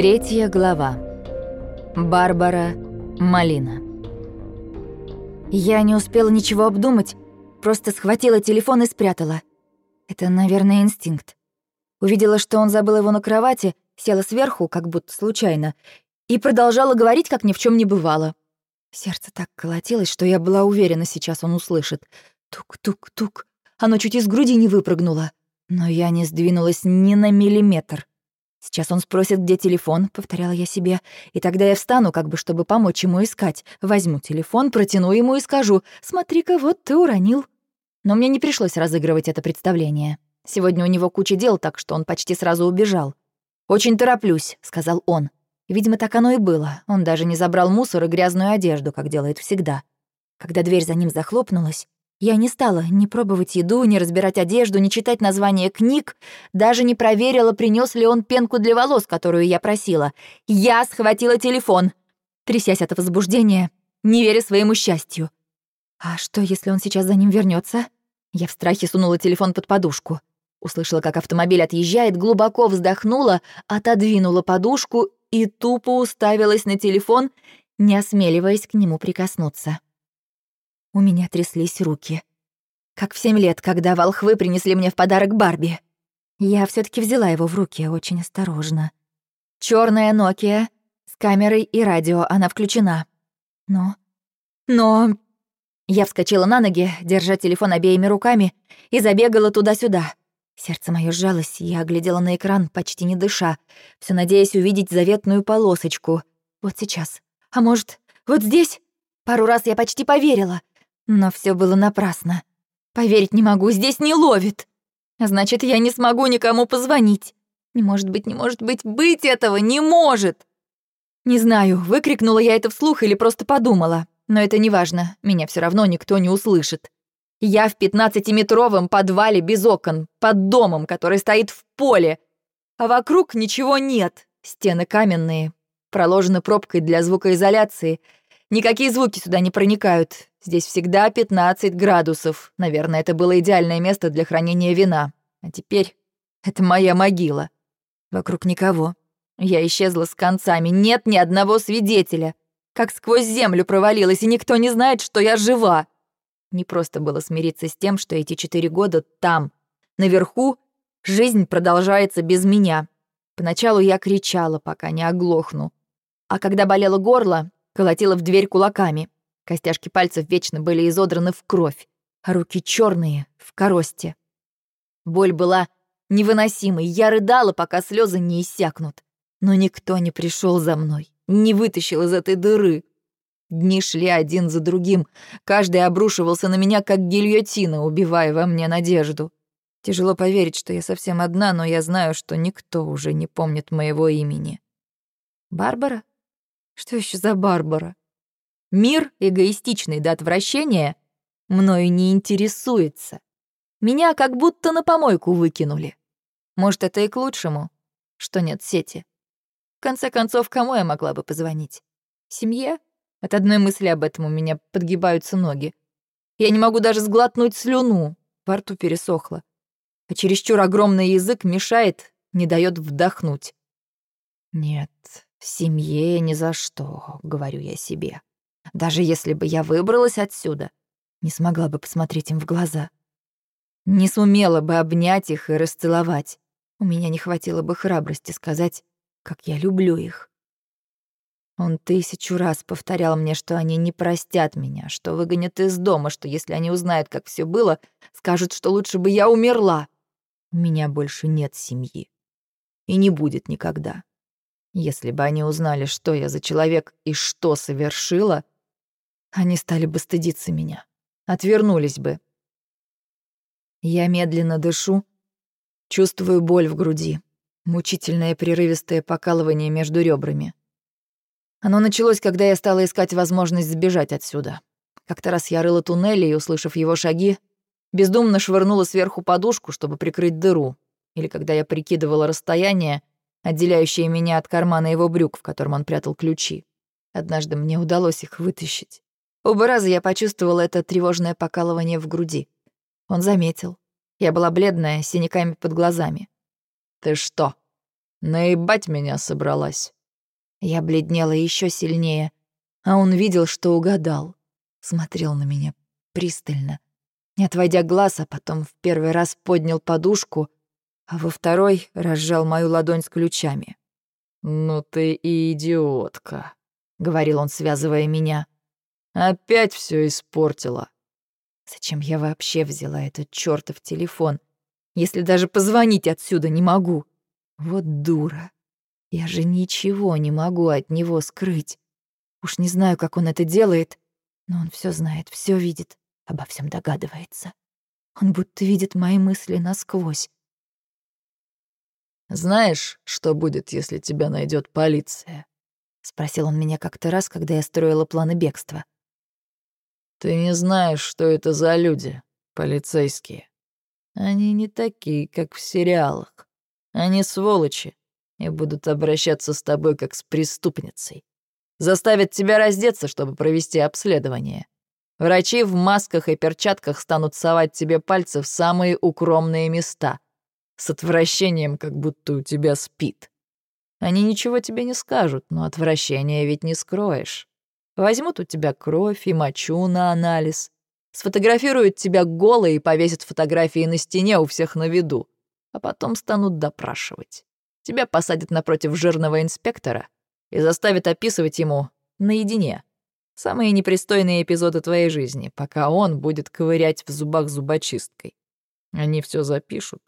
Третья глава. Барбара Малина. Я не успела ничего обдумать, просто схватила телефон и спрятала. Это, наверное, инстинкт. Увидела, что он забыл его на кровати, села сверху, как будто случайно, и продолжала говорить, как ни в чем не бывало. Сердце так колотилось, что я была уверена, сейчас он услышит. Тук-тук-тук. Оно чуть из груди не выпрыгнуло. Но я не сдвинулась ни на миллиметр. «Сейчас он спросит, где телефон», — повторяла я себе. «И тогда я встану, как бы, чтобы помочь ему искать. Возьму телефон, протяну ему и скажу, «Смотри-ка, вот ты уронил». Но мне не пришлось разыгрывать это представление. Сегодня у него куча дел, так что он почти сразу убежал. «Очень тороплюсь», — сказал он. Видимо, так оно и было. Он даже не забрал мусор и грязную одежду, как делает всегда. Когда дверь за ним захлопнулась, я не стала ни пробовать еду, ни разбирать одежду, ни читать названия книг, даже не проверила, принес ли он пенку для волос, которую я просила. Я схватила телефон, трясясь от возбуждения, не веря своему счастью. А что, если он сейчас за ним вернется? Я в страхе сунула телефон под подушку. Услышала, как автомобиль отъезжает, глубоко вздохнула, отодвинула подушку и тупо уставилась на телефон, не осмеливаясь к нему прикоснуться. У меня тряслись руки. Как в семь лет, когда волхвы принесли мне в подарок Барби. Я все таки взяла его в руки очень осторожно. Черная Nokia с камерой и радио, она включена. Но... Но... Я вскочила на ноги, держа телефон обеими руками, и забегала туда-сюда. Сердце мое сжалось, я оглядела на экран, почти не дыша, все надеясь увидеть заветную полосочку. Вот сейчас. А может, вот здесь? Пару раз я почти поверила. Но все было напрасно. Поверить не могу, здесь не ловит. Значит, я не смогу никому позвонить. Не может быть, не может быть, быть этого не может. Не знаю, выкрикнула я это вслух или просто подумала. Но это не важно, меня все равно никто не услышит. Я в пятнадцатиметровом подвале без окон, под домом, который стоит в поле. А вокруг ничего нет. Стены каменные, проложены пробкой для звукоизоляции — Никакие звуки сюда не проникают. Здесь всегда 15 градусов. Наверное, это было идеальное место для хранения вина. А теперь это моя могила. Вокруг никого. Я исчезла с концами. Нет ни одного свидетеля. Как сквозь землю провалилась, и никто не знает, что я жива. Не просто было смириться с тем, что эти четыре года там, наверху, жизнь продолжается без меня. Поначалу я кричала, пока не оглохну. А когда болело горло, колотила в дверь кулаками. Костяшки пальцев вечно были изодраны в кровь, а руки черные в коросте. Боль была невыносимой, я рыдала, пока слезы не иссякнут. Но никто не пришел за мной, не вытащил из этой дыры. Дни шли один за другим, каждый обрушивался на меня, как гильотина, убивая во мне надежду. Тяжело поверить, что я совсем одна, но я знаю, что никто уже не помнит моего имени. Барбара? Что еще за Барбара? Мир, эгоистичный до отвращения, мною не интересуется. Меня как будто на помойку выкинули. Может, это и к лучшему, что нет сети. В конце концов, кому я могла бы позвонить? Семье? От одной мысли об этом у меня подгибаются ноги. Я не могу даже сглотнуть слюну, во рту пересохло. А чересчур огромный язык мешает, не дает вдохнуть. Нет, в семье ни за что, говорю я себе. Даже если бы я выбралась отсюда, не смогла бы посмотреть им в глаза. Не сумела бы обнять их и расцеловать. У меня не хватило бы храбрости сказать, как я люблю их. Он тысячу раз повторял мне, что они не простят меня, что выгонят из дома, что если они узнают, как все было, скажут, что лучше бы я умерла. У меня больше нет семьи. И не будет никогда. Если бы они узнали, что я за человек и что совершила, они стали бы стыдиться меня, отвернулись бы. Я медленно дышу, чувствую боль в груди, мучительное прерывистое покалывание между ребрами. Оно началось, когда я стала искать возможность сбежать отсюда. Как-то раз я рыла туннели и, услышав его шаги, бездумно швырнула сверху подушку, чтобы прикрыть дыру. Или когда я прикидывала расстояние, отделяющие меня от кармана его брюк, в котором он прятал ключи. Однажды мне удалось их вытащить. Оба раза я почувствовала это тревожное покалывание в груди. Он заметил. Я была бледная, с синяками под глазами. «Ты что, Наебать меня собралась. Я бледнела еще сильнее, а он видел, что угадал. Смотрел на меня пристально, не отводя глаз, а потом в первый раз поднял подушку, а во второй разжал мою ладонь с ключами. «Ну ты и идиотка», — говорил он, связывая меня. «Опять все испортила». Зачем я вообще взяла этот чертов телефон, если даже позвонить отсюда не могу? Вот дура. Я же ничего не могу от него скрыть. Уж не знаю, как он это делает, но он все знает, все видит, обо всем догадывается. Он будто видит мои мысли насквозь. «Знаешь, что будет, если тебя найдет полиция?» — спросил он меня как-то раз, когда я строила планы бегства. «Ты не знаешь, что это за люди, полицейские. Они не такие, как в сериалах. Они сволочи и будут обращаться с тобой как с преступницей. Заставят тебя раздеться, чтобы провести обследование. Врачи в масках и перчатках станут совать тебе пальцы в самые укромные места. С отвращением, как будто у тебя спит. Они ничего тебе не скажут, но отвращения ведь не скроешь. Возьмут у тебя кровь и мочу на анализ. Сфотографируют тебя голой и повесят фотографии на стене у всех на виду. А потом станут допрашивать. Тебя посадят напротив жирного инспектора и заставят описывать ему наедине самые непристойные эпизоды твоей жизни, пока он будет ковырять в зубах зубочисткой. Они все запишут.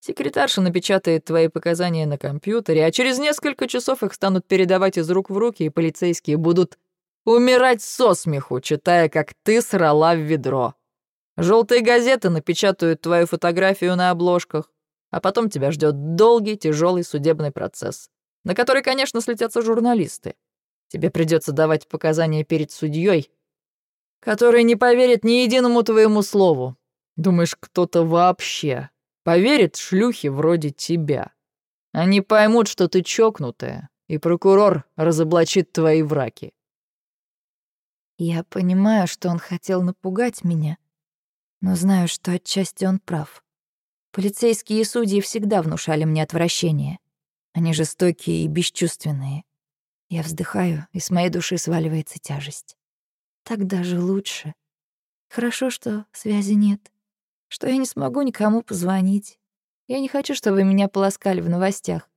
Секретарша напечатает твои показания на компьютере, а через несколько часов их станут передавать из рук в руки, и полицейские будут умирать со смеху, читая, как ты срала в ведро. Желтые газеты напечатают твою фотографию на обложках, а потом тебя ждет долгий, тяжелый судебный процесс, на который, конечно, слетятся журналисты. Тебе придется давать показания перед судьей, который не поверит ни единому твоему слову. Думаешь, кто-то вообще поверит шлюхе вроде тебя? Они поймут, что ты чокнутая, и прокурор разоблачит твои враки. Я понимаю, что он хотел напугать меня, но знаю, что отчасти он прав. Полицейские судьи всегда внушали мне отвращение. Они жестокие и бесчувственные. Я вздыхаю, и с моей души сваливается тяжесть. Так даже лучше. Хорошо, что связи нет, что я не смогу никому позвонить. Я не хочу, чтобы меня полоскали в новостях.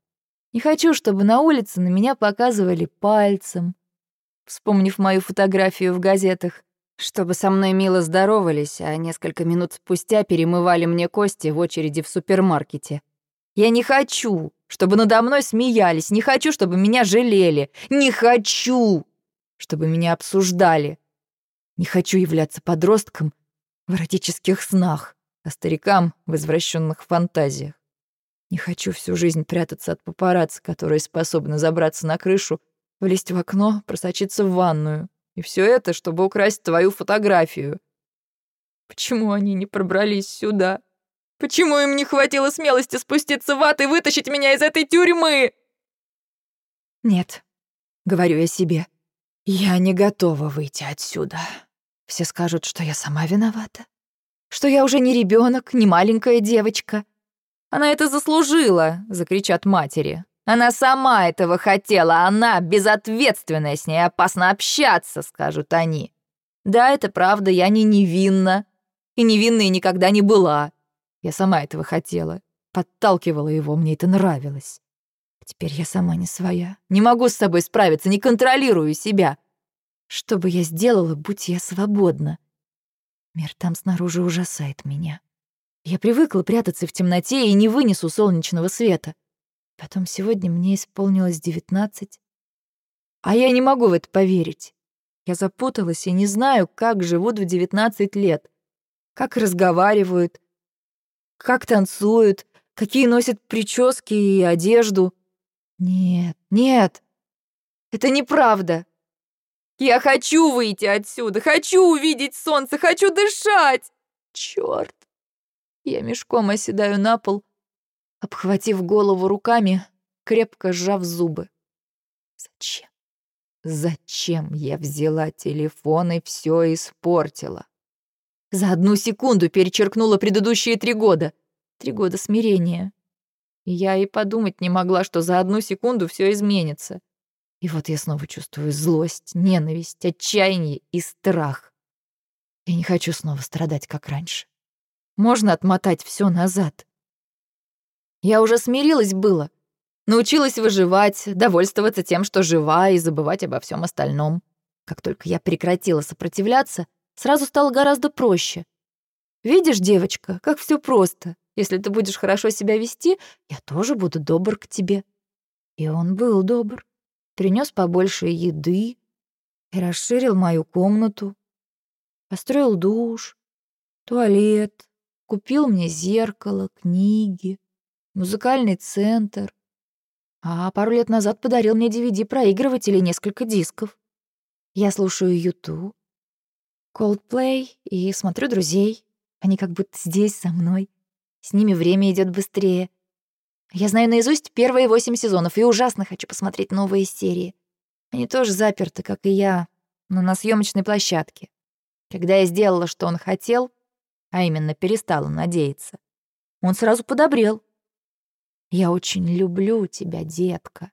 Не хочу, чтобы на улице на меня показывали пальцем, вспомнив мою фотографию в газетах чтобы со мной мило здоровались, а несколько минут спустя перемывали мне кости в очереди в супермаркете. Я не хочу, чтобы надо мной смеялись, не хочу, чтобы меня жалели, не хочу, чтобы меня обсуждали. Не хочу являться подростком в эротических снах, а старикам в извращенных фантазиях. Не хочу всю жизнь прятаться от папарацци, которые способны забраться на крышу, влезть в окно, просочиться в ванную. И все это, чтобы украсть твою фотографию. Почему они не пробрались сюда? Почему им не хватило смелости спуститься в ад и вытащить меня из этой тюрьмы? Нет, говорю я себе, я не готова выйти отсюда. Все скажут, что я сама виновата. Что я уже не ребенок, не маленькая девочка. Она это заслужила, закричат матери. Она сама этого хотела, она безответственная, с ней опасно общаться, скажут они. Да, это правда, я не невинна. И невинной никогда не была. Я сама этого хотела. Подталкивала его, мне это нравилось. Теперь я сама не своя. Не могу с собой справиться, не контролирую себя. Что бы я сделала, будь я свободна? Мир там снаружи ужасает меня. Я привыкла прятаться в темноте и не вынесу солнечного света. Потом сегодня мне исполнилось девятнадцать. А я не могу в это поверить. Я запуталась и не знаю, как живут в девятнадцать лет. Как разговаривают, как танцуют, какие носят прически и одежду. Нет, нет, это неправда. Я хочу выйти отсюда, хочу увидеть солнце, хочу дышать. Чёрт. Я мешком оседаю на пол, обхватив голову руками, крепко сжав зубы. Зачем? Зачем я взяла телефон и все испортила? За одну секунду перечеркнула предыдущие три года. Три года смирения. Я и подумать не могла, что за одну секунду все изменится. И вот я снова чувствую злость, ненависть, отчаяние и страх. Я не хочу снова страдать, как раньше. Можно отмотать все назад. Я уже смирилась было. Научилась выживать, довольствоваться тем, что жива, и забывать обо всем остальном. Как только я прекратила сопротивляться, сразу стало гораздо проще. Видишь, девочка, как все просто. Если ты будешь хорошо себя вести, я тоже буду добр к тебе. И он был добр. Принес побольше еды и расширил мою комнату. Построил душ, туалет, купил мне зеркало, книги, музыкальный центр. А пару лет назад подарил мне DVD-проигрыватель и несколько дисков. Я слушаю YouTube, Coldplay и смотрю друзей. Они как будто здесь со мной. С ними время идет быстрее. Я знаю наизусть первые восемь сезонов и ужасно хочу посмотреть новые серии. Они тоже заперты, как и я, но на съемочной площадке. Когда я сделала, что он хотел, а именно перестала надеяться, он сразу подобрел. «Я очень люблю тебя, детка»,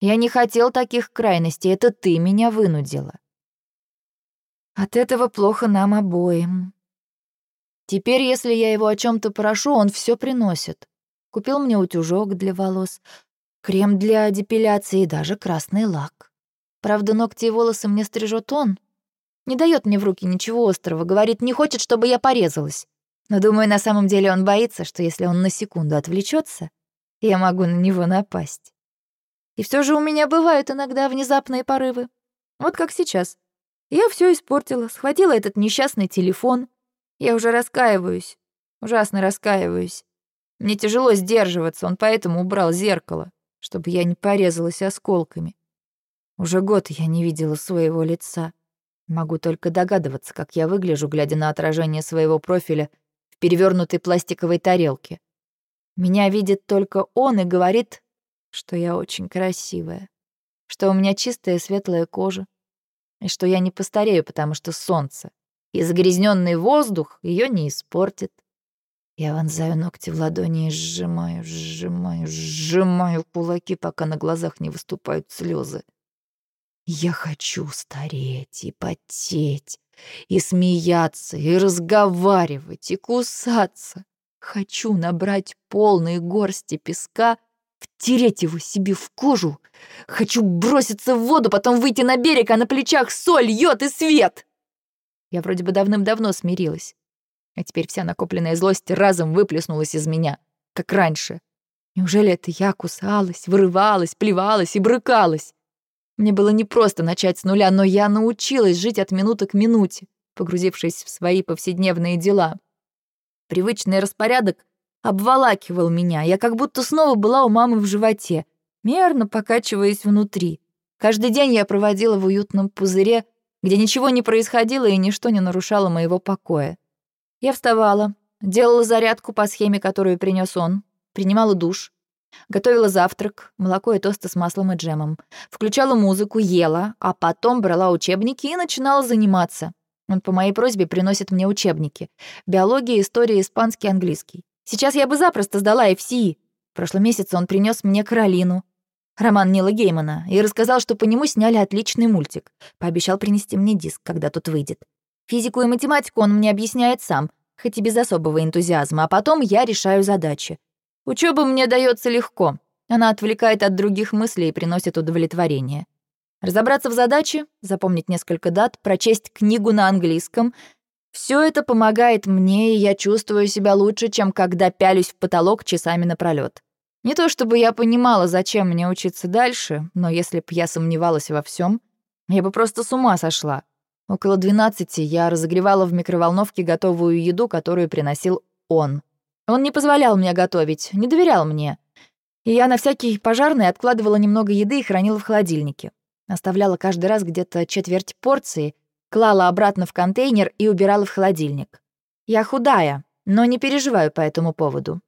я не хотел таких крайностей, это ты меня вынудила. От этого плохо нам обоим. Теперь, если я его о чем то прошу, он все приносит. Купил мне утюжок для волос, крем для депиляции и даже красный лак. Правда, ногти и волосы мне стрижет он. Не дает мне в руки ничего острого, говорит, не хочет, чтобы я порезалась. Но, думаю, на самом деле он боится, что если он на секунду отвлечется, я могу на него напасть. И все же у меня бывают иногда внезапные порывы. Вот как сейчас. Я все испортила, схватила этот несчастный телефон. Я уже раскаиваюсь. Ужасно раскаиваюсь. Мне тяжело сдерживаться, он поэтому убрал зеркало, чтобы я не порезалась осколками. Уже год я не видела своего лица. Могу только догадываться, как я выгляжу, глядя на отражение своего профиля в перевернутой пластиковой тарелке. Меня видит только он и говорит, что я очень красивая, что у меня чистая светлая кожа, и что я не постарею, потому что солнце и загрязненный воздух ее не испортит. Я вонзаю ногти в ладони и сжимаю, сжимаю, сжимаю кулаки, пока на глазах не выступают слезы. Я хочу стареть и потеть, и смеяться, и разговаривать, и кусаться. Хочу набрать полные горсти песка втереть его себе в кожу. Хочу броситься в воду, потом выйти на берег, а на плечах соль, йод и свет. Я вроде бы давным-давно смирилась. А теперь вся накопленная злость разом выплеснулась из меня, как раньше. Неужели это я кусалась, вырывалась, плевалась и брыкалась? Мне было непросто начать с нуля, но я научилась жить от минуты к минуте, погрузившись в свои повседневные дела. Привычный распорядок обволакивал меня. Я как будто снова была у мамы в животе, мерно покачиваясь внутри. Каждый день я проводила в уютном пузыре, где ничего не происходило и ничто не нарушало моего покоя. Я вставала, делала зарядку по схеме, которую принес он, принимала душ, готовила завтрак, молоко и тосты с маслом и джемом, включала музыку, ела, а потом брала учебники и начинала заниматься. Он по моей просьбе приносит мне учебники. Биология, история, испанский, английский. Сейчас я бы запросто сдала FCI. В прошлом месяце он принес мне Каролину, роман Нила Геймана, и рассказал, что по нему сняли отличный мультик. Пообещал принести мне диск, когда тот выйдет. Физику и математику он мне объясняет сам, хоть и без особого энтузиазма, а потом я решаю задачи. Учеба мне дается легко. Она отвлекает от других мыслей и приносит удовлетворение. Разобраться в задаче, запомнить несколько дат, прочесть книгу на английском — все это помогает мне, и я чувствую себя лучше, чем когда пялюсь в потолок часами напролёт. Не то чтобы я понимала, зачем мне учиться дальше, но если б я сомневалась во всем, я бы просто с ума сошла. Около 12 я разогревала в микроволновке готовую еду, которую приносил он. Он не позволял мне готовить, не доверял мне. И я на всякий пожарный откладывала немного еды и хранила в холодильнике. Оставляла каждый раз где-то четверть порции — клала обратно в контейнер и убирала в холодильник. Я худая, но не переживаю по этому поводу.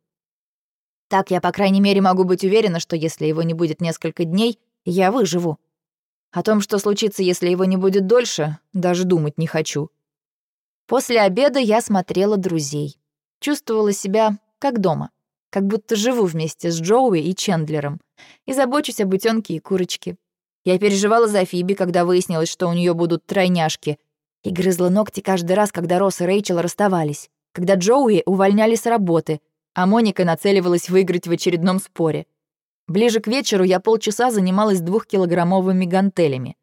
Так я, по крайней мере, могу быть уверена, что если его не будет несколько дней, я выживу. О том, что случится, если его не будет дольше, даже думать не хочу. После обеда я смотрела «Друзей». Чувствовала себя как дома. как будто живу вместе с Джоуи и Чендлером и забочусь об утёнке и курочке. Я переживала за Фиби, когда выяснилось, что у неё будут тройняшки, и грызла ногти каждый раз, когда Росс и Рэйчел расставались, когда Джоуи увольняли с работы, а Моника нацеливалась выиграть в очередном споре. Ближе к вечеру я полчаса занималась двухкилограммовыми гантелями.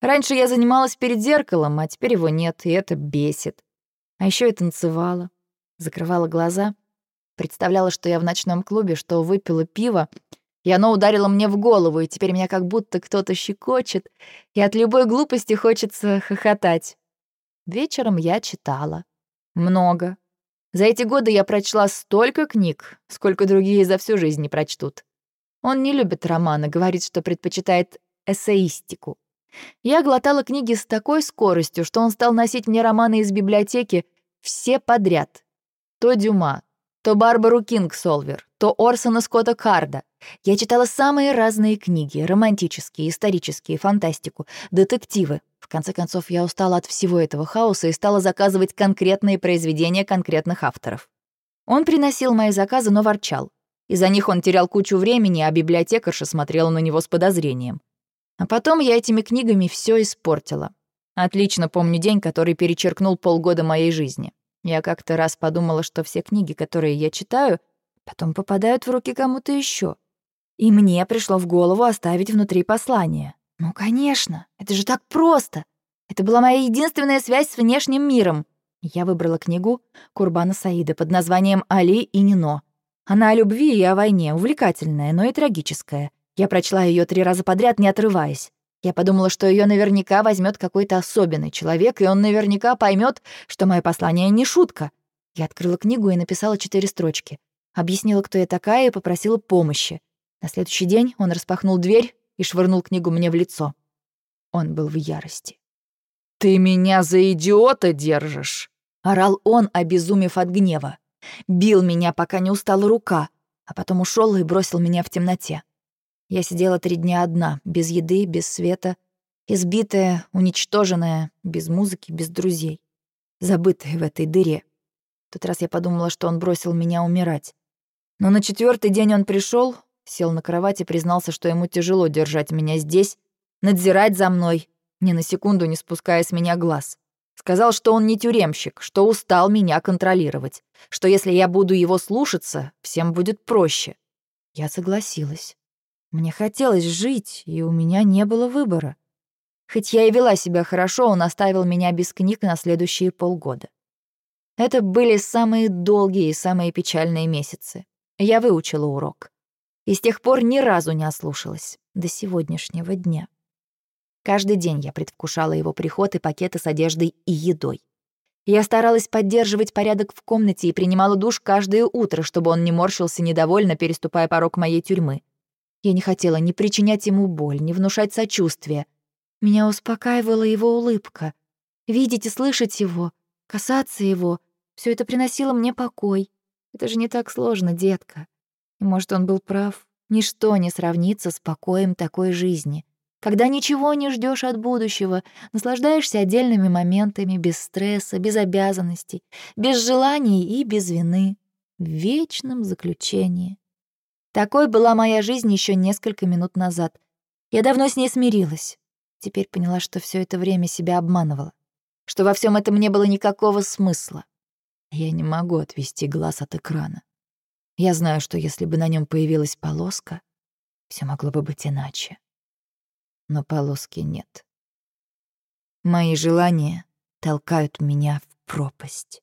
Раньше я занималась перед зеркалом, а теперь его нет, и это бесит. А еще я танцевала, закрывала глаза, представляла, что я в ночном клубе, что выпила пиво, и оно ударило мне в голову, и теперь меня как будто кто-то щекочет, и от любой глупости хочется хохотать. Вечером я читала. Много. За эти годы я прочла столько книг, сколько другие за всю жизнь не прочтут. Он не любит романы, говорит, что предпочитает эссеистику. Я глотала книги с такой скоростью, что он стал носить мне романы из библиотеки все подряд. То Дюма, то Барбару Кингсолвер, то Орсона Скотта Карда. Я читала самые разные книги, романтические, исторические, фантастику, детективы. В конце концов, я устала от всего этого хаоса и стала заказывать конкретные произведения конкретных авторов. Он приносил мои заказы, но ворчал. Из-за них он терял кучу времени, а библиотекарша смотрела на него с подозрением. А потом я этими книгами все испортила. Отлично помню день, который перечеркнул полгода моей жизни. Я как-то раз подумала, что все книги, которые я читаю, потом попадают в руки кому-то еще. И мне пришло в голову оставить внутри послание. Ну, конечно, это же так просто. Это была моя единственная связь с внешним миром. Я выбрала книгу Курбана Саида под названием «Али и Нино». Она о любви и о войне, увлекательная, но и трагическая. Я прочла ее три раза подряд, не отрываясь. Я подумала, что ее наверняка возьмет какой-то особенный человек, и он наверняка поймет, что мое послание не шутка. Я открыла книгу и написала четыре строчки. Объяснила, кто я такая, и попросила помощи. На следующий день он распахнул дверь и швырнул книгу мне в лицо. Он был в ярости. «Ты меня за идиота держишь!» — орал он, обезумев от гнева. Бил меня, пока не устала рука, а потом ушел и бросил меня в темноте. Я сидела три дня одна, без еды, без света, избитая, уничтоженная, без музыки, без друзей, забытая в этой дыре. В тот раз я подумала, что он бросил меня умирать. Но на четвертый день он пришел, сел на кровать и признался, что ему тяжело держать меня здесь, надзирать за мной, ни на секунду не спуская с меня глаз. Сказал, что он не тюремщик, что устал меня контролировать, что если я буду его слушаться, всем будет проще. Я согласилась. Мне хотелось жить, и у меня не было выбора. Хоть я и вела себя хорошо, он оставил меня без книг на следующие полгода. Это были самые долгие и самые печальные месяцы. Я выучила урок. И с тех пор ни разу не ослушалась. До сегодняшнего дня. Каждый день я предвкушала его приход и пакеты с одеждой и едой. Я старалась поддерживать порядок в комнате и принимала душ каждое утро, чтобы он не морщился недовольно, переступая порог моей тюрьмы. Я не хотела ни причинять ему боль, ни внушать сочувствие. Меня успокаивала его улыбка. Видеть и слышать его, касаться его — все это приносило мне покой. Это же не так сложно, детка. И, может, он был прав. Ничто не сравнится с покоем такой жизни. Когда ничего не ждешь от будущего, наслаждаешься отдельными моментами, без стресса, без обязанностей, без желаний и без вины, в вечном заключении. Такой была моя жизнь еще несколько минут назад. Я давно с ней смирилась. Теперь поняла, что все это время себя обманывала. Что во всем этом не было никакого смысла. Я не могу отвести глаз от экрана. Я знаю, что если бы на нем появилась полоска, все могло бы быть иначе. Но полоски нет. Мои желания толкают меня в пропасть.